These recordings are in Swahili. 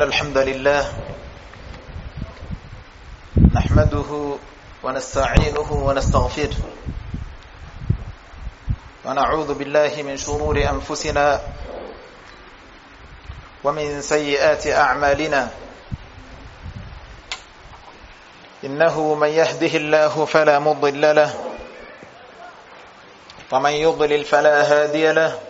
إن الحمد لله نحمده ونستعينه ونستغفره ونعوذ بالله من شرور أنفسنا ومن سيئات أعمالنا إنه من يهده الله فلا مضل له ومن يضلل فلا هادي له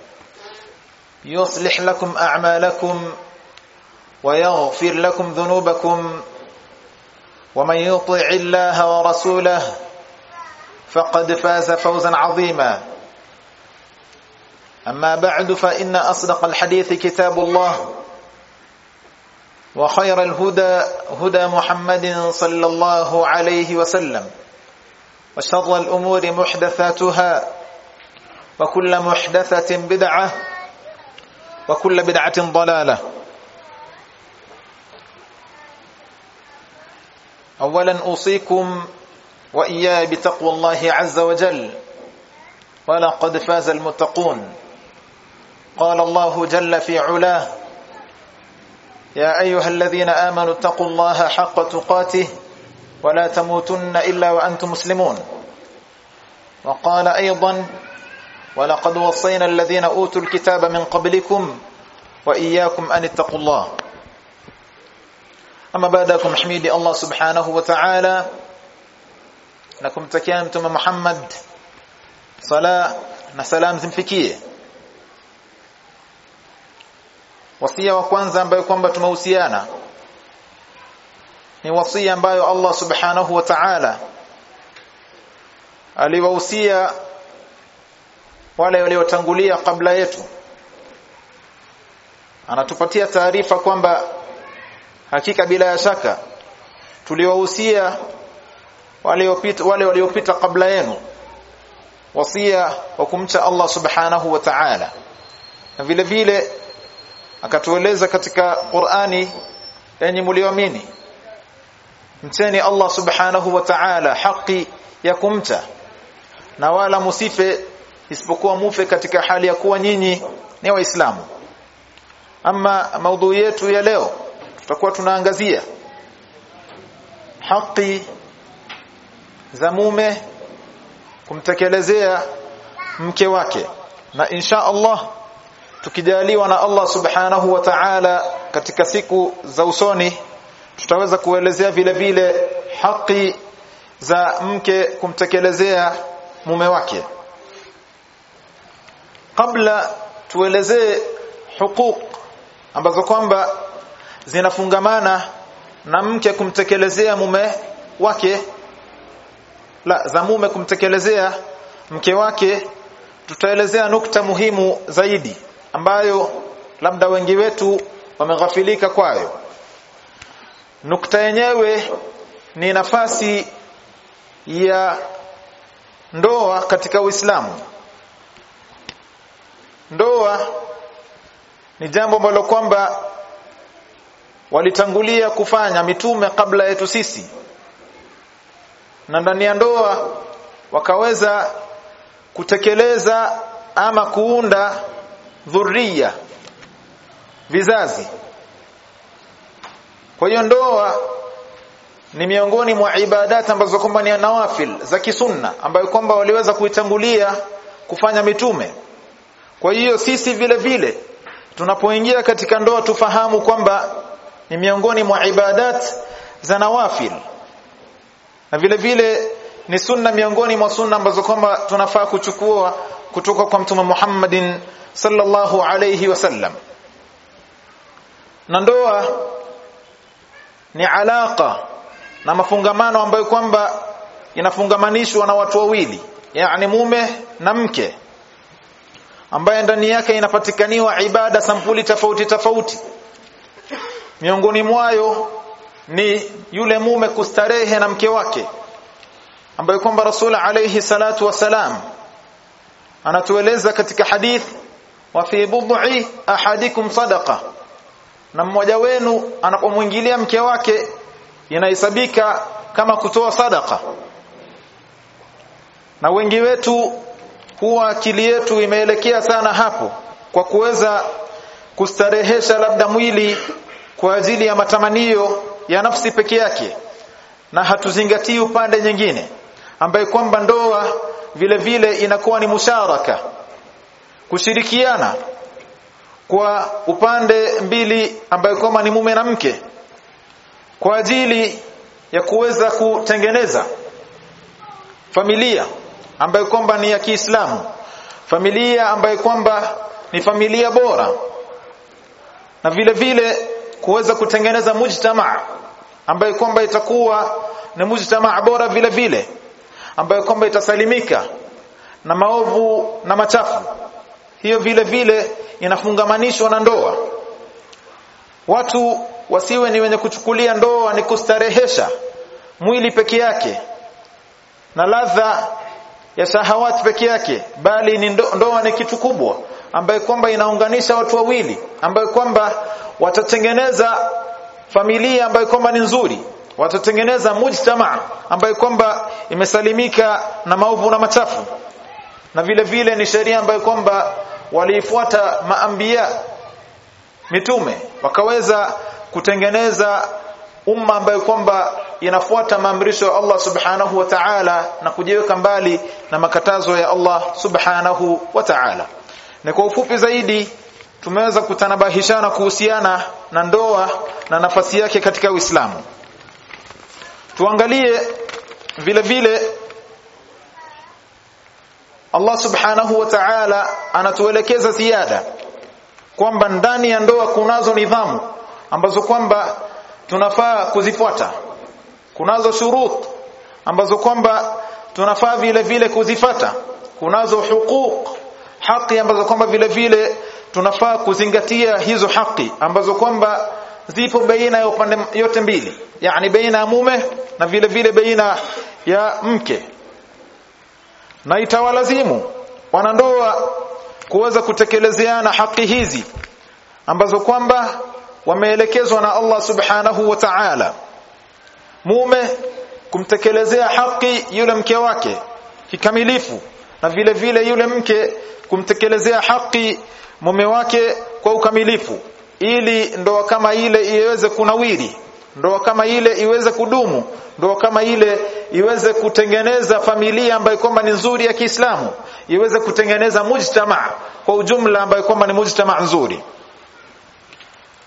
يصلح لكم أعمالكم ويغفر لكم ذنوبكم ومن يطع الله ورسوله فقد فاز فوزا عظيما. أما بعد فإن أصدق الحديث كتاب الله وخير الهدى هدى محمد صلى الله عليه وسلم وشر الأمور محدثاتها وكل محدثة بدعة وكل بدعة ضلالة. أولا أوصيكم وإياي بتقوى الله عز وجل. ولقد فاز المتقون قال الله جل في علاه يا أيها الذين آمنوا اتقوا الله حق تقاته ولا تموتن إلا وأنتم مسلمون وقال أيضا ولقد وصينا الذين أوتوا الكتاب من قبلكم وإياكم أن اتقوا الله. أما بعدكم حميدي الله سبحانه وتعالى. لكم تكيان متوم محمد. na salam zimfikie wasia wa kwanza ambayo kwamba tumehusiana ni wasia ambayo Allah subhanahu wa ta'ala aliwahusia wale waliotangulia kabla yetu. Anatupatia taarifa kwamba hakika bila ya shaka tuliwahusia waliopita wale waliopita kabla yenu. Wasia wa kumcha Allah subhanahu wa ta'ala. Na vile vile akatueleza katika Qur'ani yenye mlioamini mcheni Allah subhanahu wa ta'ala haki ya kumcha. Na wala musife isipokuwa mufe katika hali ya kuwa nyinyi ni waislamu. Ama maudhui yetu ya leo tutakuwa tunaangazia haki za mume kumtekelezea mke wake. Na insha Allah tukijaliwa na Allah subhanahu wa ta'ala katika siku za usoni tutaweza kuelezea vile vile haki za mke kumtekelezea mume wake kabla tuelezee hukuk ambazo kwamba zinafungamana na mke kumtekelezea mume wake la za mume kumtekelezea mke wake tutaelezea nukta muhimu zaidi ambayo labda wengi wetu wameghafilika kwayo. Nukta yenyewe ni nafasi ya ndoa katika Uislamu ndoa ni jambo ambalo kwamba walitangulia kufanya mitume kabla yetu sisi. Na ndani ya ndoa wakaweza kutekeleza ama kuunda dhuria vizazi. Kwa hiyo ndoa ni miongoni mwa ibadati ambazo kwamba ni nawafil za kisunna ambayo kwamba waliweza kuitangulia kufanya mitume kwa hiyo sisi vile vile tunapoingia katika ndoa tufahamu kwamba ni miongoni mwa ibadat za nawafil. Na vile vile ni sunna miongoni mwa sunna ambazo kwamba tunafaa kuchukua kutoka kwa mtume Muhammadin sallallahu alayhi wasallam na ndoa ni alaka na mafungamano ambayo kwamba inafungamanishwa na watu wawili yani mume na mke ambaye ndani yake inapatikaniwa ibada sampuli tofauti tofauti. Miongoni mwayo ni yule mume kustarehe na mke wake ambaye kwamba rasul alayhi salatu wasalam anatueleza katika hadith wa fi bud'i ahadikum sadaqa. Na mmoja wenu anapomwingilia mke wake inahesabika kama kutoa sadaqa. Na wengi wetu huwa akili yetu imeelekea sana hapo kwa kuweza kustarehesha labda mwili kwa ajili ya matamanio ya nafsi peke yake na hatuzingatii upande nyingine ambaye kwamba ndoa vile vile inakuwa ni musharaka. Kushirikiana kwa upande mbili ambayo kwamba ni mume na mke kwa ajili ya kuweza kutengeneza familia ambayo kwamba ni ya Kiislamu. Familia ambayo kwamba ni familia bora. Na vile vile kuweza kutengeneza mujtama ambayo kwamba itakuwa ni mujtamaa bora vile vile ambayo kwamba itasalimika na maovu na machafu. Hiyo vile vile inafungamanishwa na ndoa. Watu wasiwe ni wenye kuchukulia ndoa ni kustarehesha mwili peke yake na ladha ya sahawat peke yake bali ni ndo, ndoa ni kitu kubwa ambaye kwamba inaunganisha watu wawili ambaye kwamba watatengeneza familia ambayo kwamba ni nzuri watatengeneza mujtama ambayo kwamba imesalimika na maovu na machafu. Na vile vile ni sheria ambayo kwamba waliifuata maambia mitume wakaweza kutengeneza umma ambayo kwamba inafuata maamrisho ya Allah subhanahu wa ta'ala na kujiweka mbali na makatazo ya Allah subhanahu wa ta'ala. Na kwa ufupi zaidi tumeweza kutanabahishana kuhusiana na ndoa na nafasi yake katika Uislamu. Tuangalie vile vile Allah subhanahu wa ta'ala anatuelekeza ziada kwamba ndani ya ndoa kunazo nidhamu ambazo kwamba tunafaa kuzifuata kunazo shurut ambazo kwamba tunafaa vile vile kuzifata. Kunazo huquq haki ambazo kwamba vile vile tunafaa kuzingatia hizo haki ambazo kwamba zipo baina ya upande yote mbili. Yani baina ya mume na vile vile baina ya mke. Na itawalazimu wanandoa kuweza kutekelezeana haki hizi ambazo kwamba wameelekezwa na Allah subhanahu wa ta'ala mume kumtekelezea haki yule mke wake kikamilifu na vile vile yule mke kumtekelezea haki mume wake kwa ukamilifu ili ndoa kama ile iweze kunawiri ndoa kama ile iweze kudumu ndoa kama ile iweze kutengeneza familia ambayo kwamba ni nzuri ya Kiislamu iweze kutengeneza mujtama kwa ujumla ambayo kwamba ni mujtama nzuri.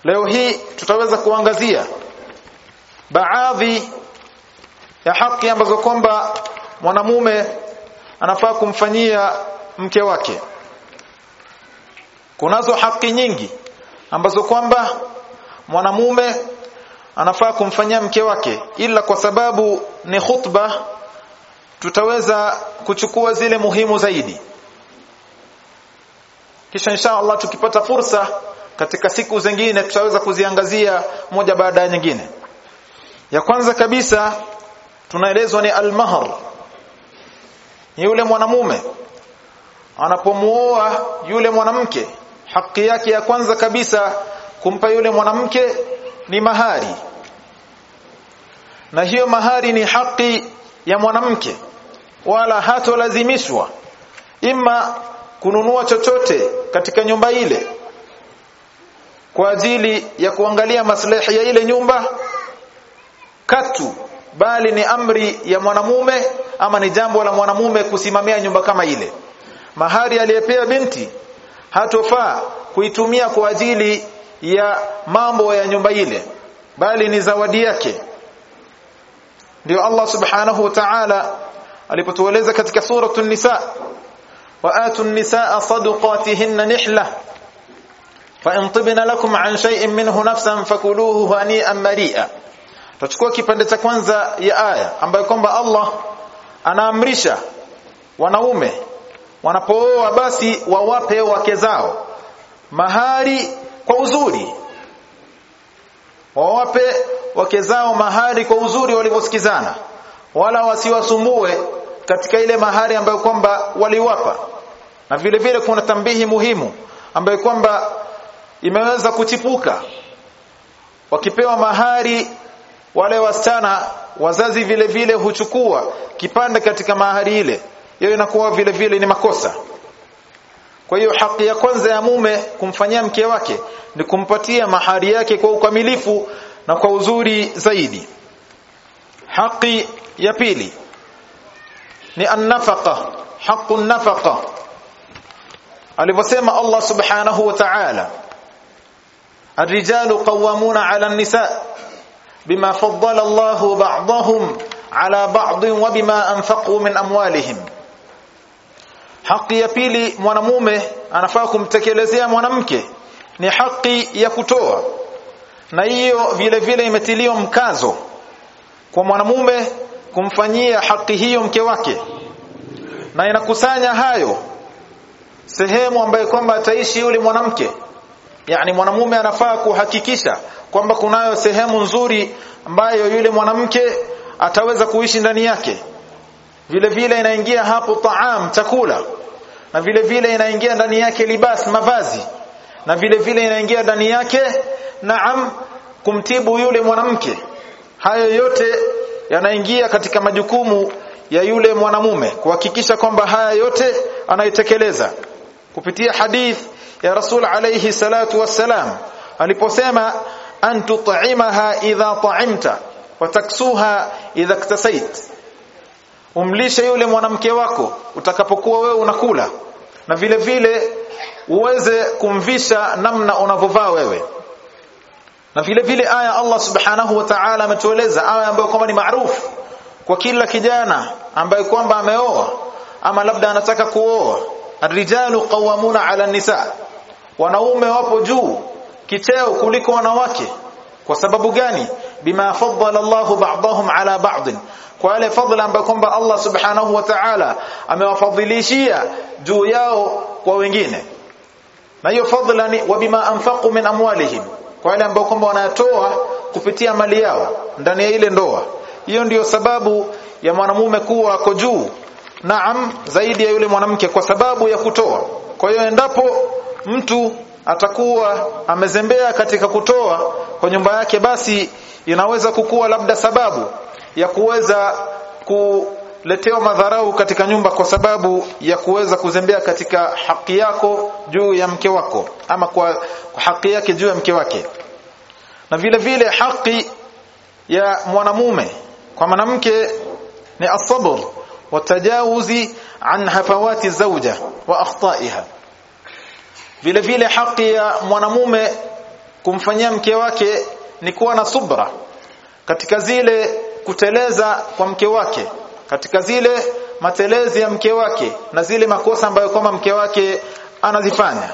Leo hii tutaweza kuangazia baadhi ya haki ambazo kwamba mwanamume anafaa kumfanyia mke wake. Kunazo haki nyingi ambazo kwamba mwanamume anafaa kumfanyia mke wake ila kwa sababu ni khutba tutaweza kuchukua zile muhimu zaidi. Kisha insha Allah tukipata fursa katika siku zingine tutaweza kuziangazia moja baada ya nyingine ya kwanza kabisa tunaelezwa ni al-mahr. Ni yule mwanamume. Anapomuoa yule mwanamke haki yake ya kwanza kabisa kumpa yule mwanamke ni mahari. Na hiyo mahari ni haki ya mwanamke wala hatolazimishwa ima kununua chochote katika nyumba ile kwa ajili ya kuangalia maslahi ya ile nyumba katu bali ni amri ya mwanamume ama ni jambo la mwanamume kusimamia nyumba kama ile. Mahari aliyepea binti hatofaa kuitumia kwa ajili ya mambo ya nyumba ile bali ni zawadi yake. Ndio Allah subhanahu wa ta'ala alipotueleza katika suratu an-nisa wa atu an-nisaa sadaqatihinna nihla fa in tibna lakum an shay'in minhu nafsan fakuluhu hani'an mari'a tutachukua kipande cha kwanza ya aya ambayo kwamba Allah anaamrisha wanaume wanapooa basi wawape wake zao mahari kwa uzuri. Wawape wake zao mahari kwa uzuri walivyosikizana wala wasiwasumbue katika ile mahari ambayo kwamba waliwapa. Na vile vile kuna tambihi muhimu ambayo kwamba imeweza kuchipuka wakipewa mahari wale wasichana wazazi vile vile huchukua kipande katika mahari ile hiyo inakuwa vile vile ni makosa kwa hiyo haki ya kwanza ya mume kumfanyia mke wake ni kumpatia mahari yake kwa ukamilifu na kwa uzuri zaidi haki ya pili ni an-nafaqa haqqu an-nafaqa alivyosema Allah subhanahu wa ta'ala الرجال قوامون على النساء بما فضل الله بعضهم على بعض وبما أنفقوا من أموالهم haki ya pili mwanamume anafaa kumtekelezea mwanamke ni haki ya kutoa na hiyo vile vile imetiliwa mkazo kwa mwanamume kumfanyia haki hiyo mke wake na inakusanya hayo sehemu ambayo kwamba ataishi yule mwanamke yani mwanamume anafaa kuhakikisha kwamba kunayo sehemu nzuri ambayo yule mwanamke ataweza kuishi ndani yake. Vile vile inaingia hapo taam chakula. Na vile vile inaingia ndani yake libas mavazi. Na vile vile inaingia ndani yake naam kumtibu yule mwanamke. Hayo yote yanaingia katika majukumu ya yule mwanamume kuhakikisha kwamba haya yote anaitekeleza. Kupitia hadith ya Rasul alayhi salatu wassalam aliposema an tut'imaha idha ta'imta wa taksuha idha iktasait umlishe yule mwanamke wako utakapokuwa wewe unakula na vile vile uweze kumvisha namna unavovaa wewe. Na vile vile aya Allah subhanahu wa ta'ala ametueleza aya ambayo kwamba ni maarufu kwa kila kijana ambaye kwamba ameoa ama labda anataka kuoa. Arrijalu qawamuna ala nisa wanaume wapo juu kicheo kuliko wanawake. Kwa sababu gani? Bima faddala Allah ba'dahum ala ba'd kwa ile fadhila ambayo kwamba Allah subhanahu wa ta'ala amewafadhilishia juu yao kwa wengine. Na hiyo fadhila ni wa bima anfaqu min amwalihim. Kwa ile ambayo kwamba wanatoa kupitia mali yao ndani ya ile ndoa. Hiyo ndiyo sababu ya mwanamume kuwa ako juu. Naam zaidi ya yule mwanamke kwa sababu ya kutoa. Kwa hiyo endapo mtu atakuwa amezembea katika kutoa kwa nyumba yake basi inaweza kukuwa labda sababu ya kuweza kuletewa madharau katika nyumba kwa sababu ya kuweza kuzembea katika haki yako juu ya mke wako ama kwa, haki yake juu ya mke wake. Na vile vile haki ya mwanamume kwa mwanamke ni asabr watajawuzi an hafawati zawja wa akhtaiha vile vile haki ya mwanamume kumfanyia mke wake ni kuwa na subra katika zile kuteleza kwa mke wake katika zile matelezi ya mke wake na zile makosa ambayo kwamba mke wake anazifanya.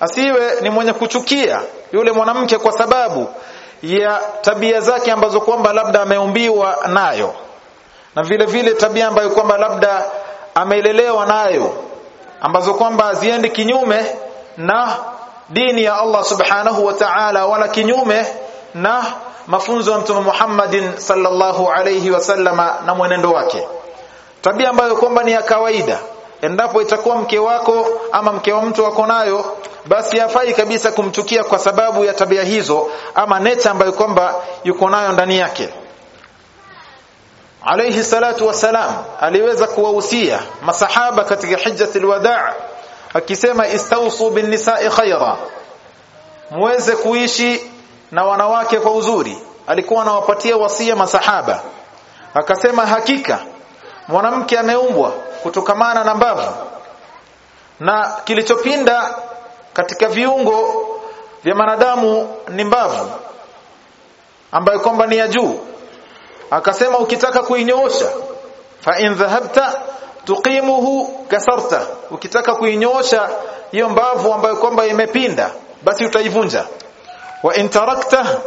Asiwe ni mwenye kuchukia yule mwanamke kwa sababu ya tabia zake ambazo kwamba labda ameumbiwa nayo na vile vile tabia ambayo kwamba labda amelelewa nayo ambazo kwamba ziende kinyume na dini ya Allah subhanahu wa ta'ala wala kinyume na mafunzo ya Mtume Muhammadin sallallahu alayhi wasallama na mwenendo wake. Tabia ambayo kwamba ni ya kawaida. Endapo itakuwa mke wako ama mke wa mtu wako nayo basi hafai kabisa kumchukia kwa sababu ya tabia hizo ama nature ambayo kwamba yuko nayo ndani yake alayhi salatu wasalam aliweza kuwahusia masahaba katika hijjatul wadaa akisema istausu bin nisa'i khaira muweze kuishi na wanawake kwa uzuri. Alikuwa anawapatia wasia masahaba. Akasema hakika mwanamke ameumbwa kutokamana na mbavu. Na kilichopinda katika viungo vya manadamu ni mbavu ambayo kwamba ni ya juu akasema ukitaka kuinyoosha fa in dhahabta tuqimuhu kasarta. Ukitaka kuinyoosha hiyo mbavu ambayo kwamba imepinda basi utaivunja. Wa in tarakta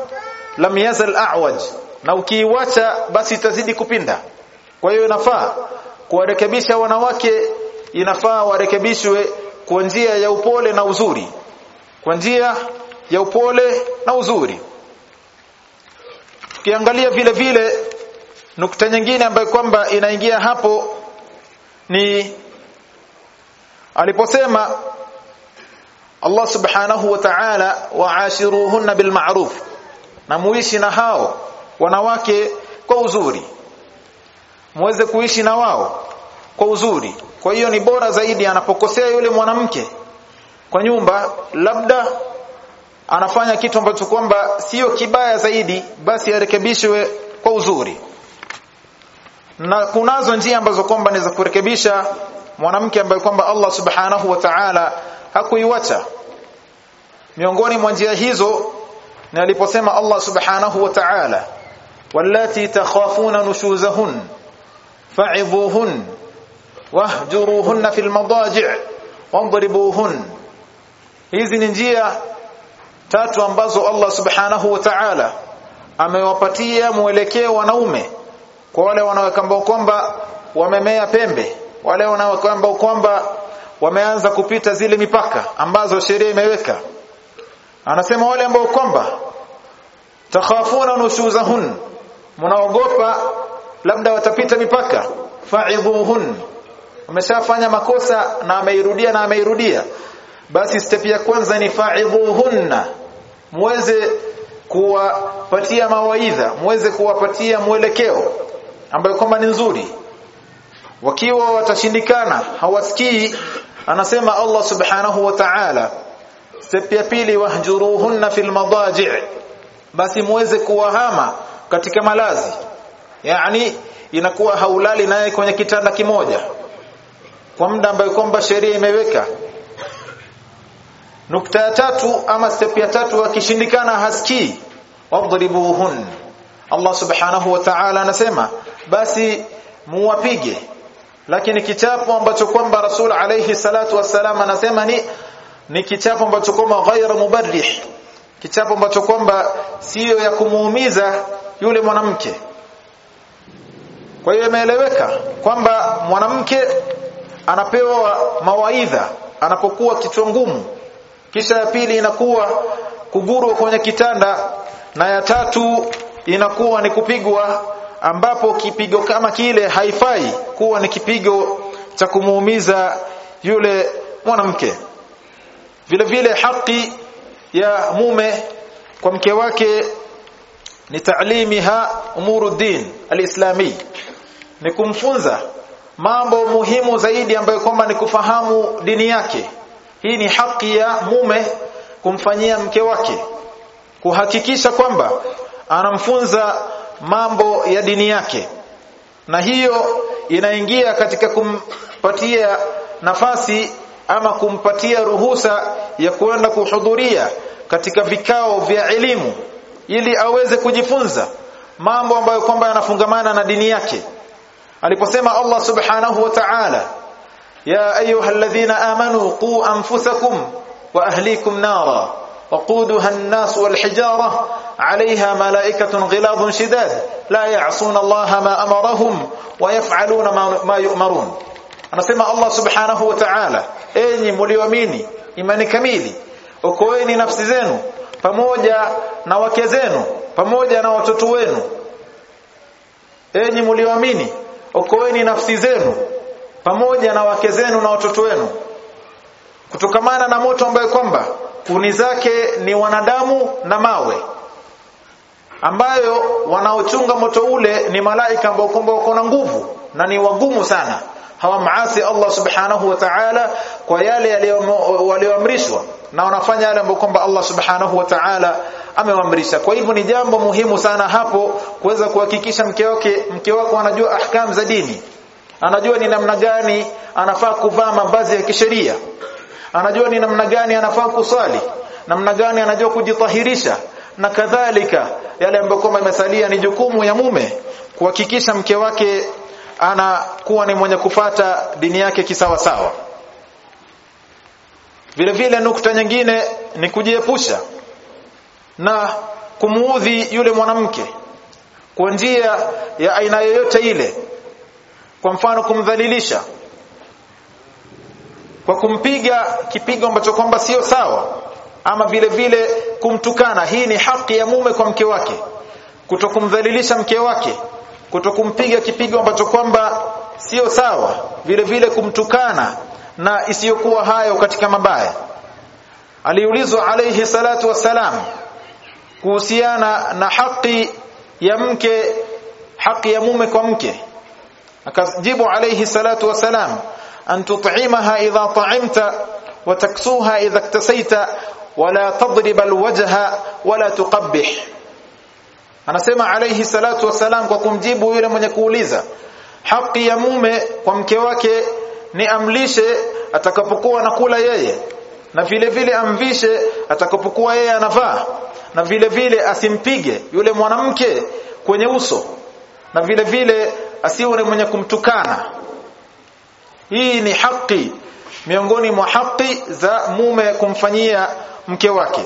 lam yazal a'waj. Na ukiiwacha basi itazidi kupinda. Kwa hiyo inafaa kuwarekebisha wanawake inafaa warekebishwe kwa njia ya upole na uzuri. Kwa njia ya upole na uzuri. Tukiangalia vile vile nukta nyingine ambayo kwamba inaingia hapo ni aliposema Allah subhanahu wa ta'ala wa'ashiruhunna bil ma'ruf na muishi na hao wanawake kwa uzuri muweze kuishi na wao kwa uzuri. Kwa hiyo ni bora zaidi anapokosea yule mwanamke kwa nyumba labda anafanya kitu ambacho kwamba sio kibaya zaidi basi arekebishwe kwa uzuri na kunazo njia ambazo kwamba ni za kurekebisha mwanamke ambaye kwamba Allah subhanahu wa ta'ala hakuiwacha. Miongoni mwa njia hizo ni aliposema Allah subhanahu wa ta'ala wallati takhafuna nushuzahun fa'idhuhun wahjuruhunna fil madaji' wadribuhun hizi ni njia tatu ambazo Allah subhanahu wa ta'ala amewapatia mwelekeo wanaume kwa wale wanaokamba kwamba wamemea pembe wale wanaokamba kwamba wameanza kupita zile mipaka ambazo sheria imeweka anasema wale ambao kwamba takhafuna nushuzahun mnaogopa labda watapita mipaka fa'idhuhun wameshafanya makosa na ameirudia na ameirudia basi step ya kwanza ni fa'idhuhunna muweze kuwapatia mawaidha muweze kuwapatia mwelekeo ambayo kwamba ni nzuri. Wakiwa watashindikana hawasikii anasema Allah subhanahu wa ta'ala. Step ya pili wahjuruhunna fil madaji' basi muweze kuwahama katika malazi. Yani inakuwa haulali naye kwenye kitanda kimoja. Kwa muda ambayo kwamba sheria imeweka. Nukta ya tatu ama step ya tatu wakishindikana hasikii. Wadribuhun. Allah subhanahu wa ta'ala anasema basi muwapige. Lakini kichapo ambacho kwamba Rasul alayhi salatu wassalam anasema ni ni kichapo ambacho kwamba ghayra mubarrih. Kichapo ambacho kwamba sio ya kumuumiza yule mwanamke. Kwa hiyo imeeleweka kwamba mwanamke anapewa mawaidha anapokuwa kichwa ngumu. Kisha ya pili inakuwa kugurwa kwenye kitanda na ya tatu inakuwa ni kupigwa ambapo kipigo kama kile haifai kuwa ni kipigo cha kumuumiza yule mwanamke. Vile vile haki ya mume kwa mke wake ni taalimiha umuru din alislami ni kumfunza mambo muhimu zaidi ambayo kwamba ni kufahamu dini yake. Hii ni haki ya mume kumfanyia mke wake kuhakikisha kwamba anamfunza mambo ya dini yake. Na hiyo inaingia katika kumpatia nafasi ama kumpatia ruhusa ya kuenda kuhudhuria katika vikao vya elimu ili aweze kujifunza mambo ambayo kwamba yanafungamana na dini yake. Aliposema Allah subhanahu wa ta'ala ya ayyuhalladhina amanu qu anfusakum wa ahlikum nara waquduha an-nas wal hijara عليها ملائكة غلاظ شداد لا يعصون الله ما أمرهم ويفعلون ما يؤمرون anasema Allah subhanahu wa ta'ala enyi mlioamini imani kamili okoeni nafsi zenu pamoja na wake zenu pamoja na watoto wenu enyi mlioamini okoeni nafsi zenu pamoja na wake zenu na watoto wenu kutokamana na moto ambayo kwamba kuni zake ni wanadamu na mawe ambayo wanaochunga moto ule ni malaika ambao kwamba wako na nguvu na ni wagumu sana. Hawamaasi Allah subhanahu wa ta'ala kwa yale walioamrishwa na wanafanya yale ambayo kwamba Allah subhanahu wa ta'ala amewaamrisha. Kwa hivyo ni jambo muhimu sana hapo kuweza kuhakikisha mke wake mke wako anajua ahkam za dini. Anajua ni namna gani anafaa kuvaa mavazi ya kisheria. Anajua ni namna gani anafaa kuswali. Namna gani anajua kujitahirisha na kadhalika yale ambayo kwamba imesalia ni jukumu ya mume kuhakikisha mke wake anakuwa ni mwenye kufata dini yake kisawa sawa vile vile nukta nyingine ni kujiepusha na kumuudhi yule mwanamke kwa njia ya aina yoyote ile. Kwa mfano kumdhalilisha kwa kumpiga kipigo ambacho kwamba sio sawa ama vile vile kumtukana. Hii ni haki ya mume kwa mke wake kutokumdhalilisha mke wake kutokumpiga kipigo ambacho kwamba sio sawa vile vile kumtukana na isiyokuwa hayo katika mabaya. Aliulizwa alayhi salatu wassalam kuhusiana na haki ya mke haki ya mume kwa mke. Akajibu alayhi salatu wassalam an tut'imaha idha ta'imta wa taksuha idha iktasaita wala tadrib alwajha wala tuqabbih. Anasema alayhi salatu wasalam kwa kumjibu yule mwenye kuuliza haki ya mume kwa mke wake ni amlishe atakapokuwa anakula yeye na vile vile amvishe atakapokuwa yeye anavaa na vile vile asimpige yule mwanamke kwenye uso na vile vile asiwe mwenye kumtukana. Hii ni haki miongoni mwa haki za mume kumfanyia mke wake.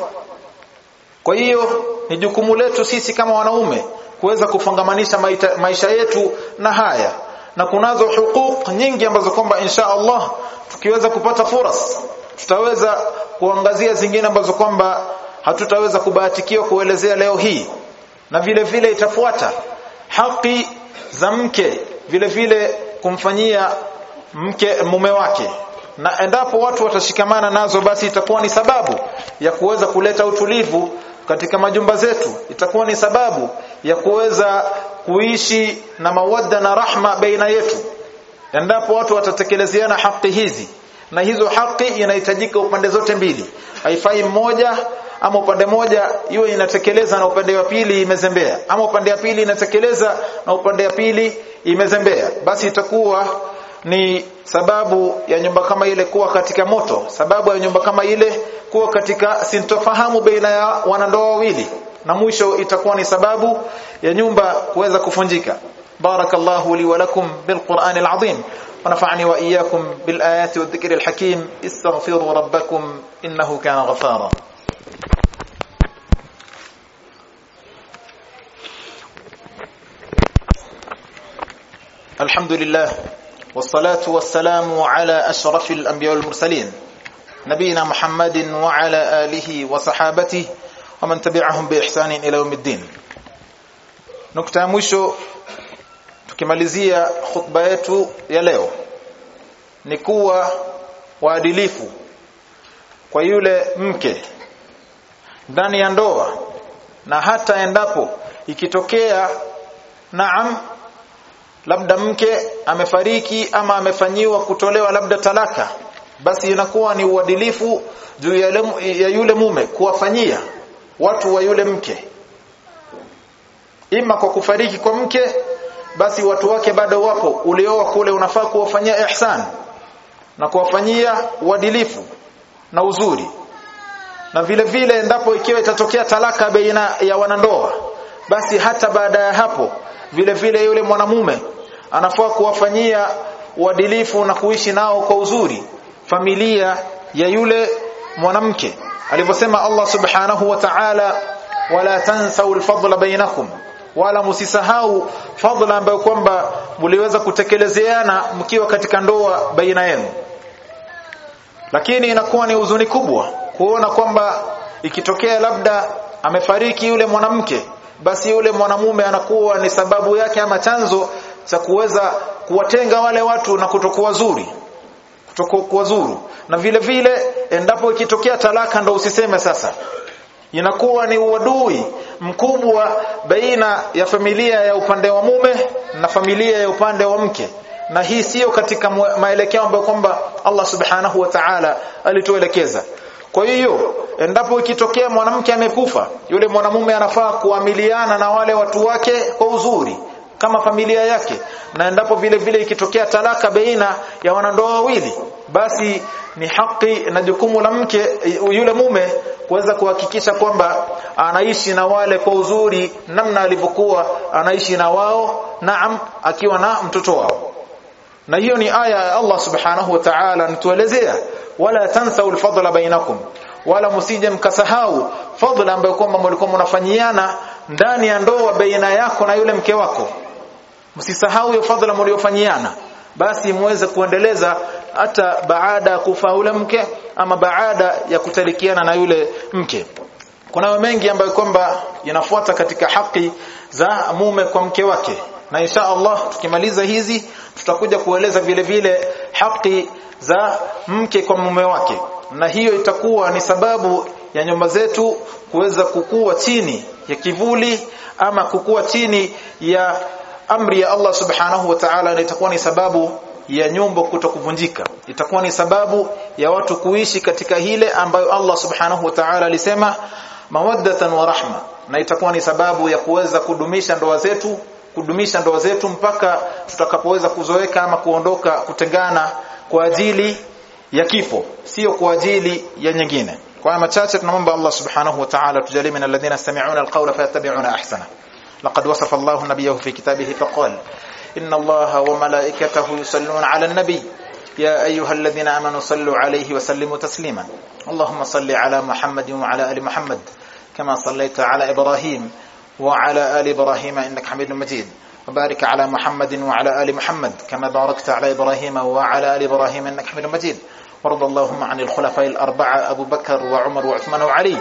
Kwa hiyo ni jukumu letu sisi kama wanaume kuweza kufungamanisha maisha yetu na haya. Na kunazo hukuk nyingi ambazo kwamba insha Allah tukiweza kupata furas tutaweza kuangazia zingine ambazo kwamba hatutaweza kubahatikiwa kuelezea leo hii. Na vile vile itafuata haki za mke vile vile kumfanyia mke mume wake na endapo watu watashikamana nazo basi itakuwa ni sababu ya kuweza kuleta utulivu katika majumba zetu. Itakuwa ni sababu ya kuweza kuishi na mawadda na rahma baina yetu. Endapo watu watatekelezeana haki hizi na hizo haki inahitajika upande zote mbili. Haifai mmoja ama upande mmoja iwe inatekeleza na upande wa pili imezembea ama upande wa pili inatekeleza na upande wa pili imezembea. Basi itakuwa ni sababu ya nyumba kama ile kuwa katika moto sababu ya nyumba kama ile kuwa katika sintofahamu baina ya wanandoa wawili na mwisho itakuwa ni sababu ya nyumba kuweza kufunjika barakallahu li wa lakum bilquran alazim ونفعني وإياكم بالآيات والذكر الحكيم استغفروا ربكم إنه كان غفارا الحمد لله والصلاة والسلام على أشرف الأنبياء والمرسلين نبينا محمد وعلى آله وصحابته ومن تبعهم بإحسان إلى يوم الدين نكتة مشو tukimalizia khutba yetu ya leo ni kuwa waadilifu kwa yule mke ndani ya ndoa na hata endapo ikitokea naam labda mke amefariki ama amefanyiwa kutolewa labda talaka basi inakuwa ni uadilifu juu ya, yule mume kuwafanyia watu wa yule mke. Ima kwa kufariki kwa mke basi watu wake bado wapo. Ulioa kule unafaa kuwafanyia ihsan na kuwafanyia uadilifu na uzuri. Na vile vile endapo ikiwa itatokea talaka baina ya wanandoa basi hata baada ya hapo vile vile yule mwanamume anafaa kuwafanyia uadilifu na kuishi nao kwa uzuri familia ya yule mwanamke. Alivyosema Allah subhanahu wa ta'ala wala tansau alfadla bainakum wala msisahau fadla ambayo kwamba mliweza kutekelezeana mkiwa katika ndoa baina yenu. Lakini inakuwa ni uzuni kubwa kuona kwamba ikitokea labda amefariki yule mwanamke basi yule mwanamume anakuwa ni sababu yake ama chanzo cha kuweza kuwatenga wale watu na kutokuwa zuri kutokuwa zuru na vile vile endapo ikitokea talaka ndo usiseme sasa. Inakuwa ni uadui mkubwa baina ya familia ya upande wa mume na familia ya upande wa mke. Na hii sio katika maelekeo ambayo kwamba Allah subhanahu wa ta'ala alituelekeza. Kwa hiyo endapo ikitokea mwanamke amekufa yule mwanamume anafaa kuamiliana na wale watu wake kwa uzuri kama familia yake. Na endapo vile vile ikitokea talaka baina ya wanandoa wawili basi ni haki na jukumu la mke yule mume kuweza kuhakikisha kwamba anaishi na wale kwa uzuri namna alivyokuwa anaishi na wao naam akiwa na mtoto wao. Na hiyo ni aya ya Allah subhanahu wa ta'ala nituelezea wala tansau alfadla bainakum wala msije mkasahau fadla ambayo kwamba mlikuwa mnafanyiana ndani ya ndoa baina yako na yule mke wako msisahau hiyo fadhila mliofanyiana. Basi muweze kuendeleza hata baada ya kufa ule mke ama baada ya kutalikiana na yule mke. Kuna mengi ambayo kwamba yanafuata katika haki za mume kwa mke wake. Na insha Allah tukimaliza hizi tutakuja kueleza vile vile haki za mke kwa mume wake. Na hiyo itakuwa ni sababu ya nyumba zetu kuweza kukua chini ya kivuli ama kukua chini ya amri ya Allah subhanahu wa ta'ala na itakuwa ni sababu ya nyumba kutokuvunjika. Itakuwa ni sababu ya watu kuishi katika hile ambayo Allah subhanahu wa ta'ala alisema mawaddatan wa rahma. Na itakuwa ni sababu ya kuweza kudumisha ndoa zetu kudumisha ndoa zetu mpaka tutakapoweza kuzoeka ama kuondoka kutengana kwa ajili ya kifo sio kwa ajili ya nyingine. Kwa machache tunamwomba Allah subhanahu wa ta'ala tujalie min alladhina yastami'una alqawla fayattabi'una ahsana wasafa Allah nabiyahu fi kitabihi faqala inna Allah wa malaikatahu yusalluna 'ala an-nabi يا أيها الذين آمنوا صلوا عليه وسلموا تسليما. اللهم صل على محمد وعلى آل محمد كما صليت على إبراهيم وعلى آل إبراهيم إنك حميد مجيد. وبارك على محمد وعلى آل محمد كما باركت على إبراهيم وعلى آل إبراهيم إنك حميد مجيد. وارض اللهم عن الخلفاء الأربعة أبو بكر وعمر وعثمان وعلي.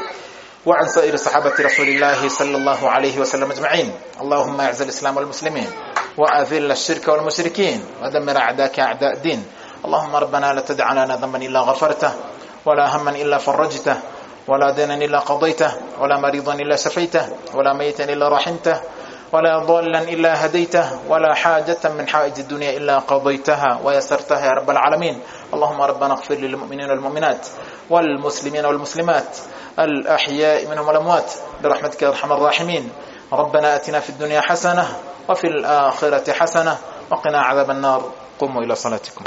وعن سائر صحابة رسول الله صلى الله عليه وسلم أجمعين. اللهم أعز الإسلام والمسلمين وأذل الشرك والمشركين ودمر أعداءك أعداء الدين. اللهم ربنا لا تدع لنا ذنبا إلا غفرته ولا هما إلا فرجته ولا دينا إلا قضيته ولا مريضا إلا شفيته ولا ميتا إلا رحمته ولا ضالا إلا هديته ولا حاجة من حوائج الدنيا إلا قضيتها ويسرتها يا رب العالمين. اللهم ربنا اغفر للمؤمنين والمؤمنات والمسلمين والمسلمات الأحياء منهم والأموات برحمتك يا أرحم الراحمين. ربنا أتنا في الدنيا حسنة وفي الآخرة حسنة وقنا عذاب النار. قوموا إلى صلاتكم.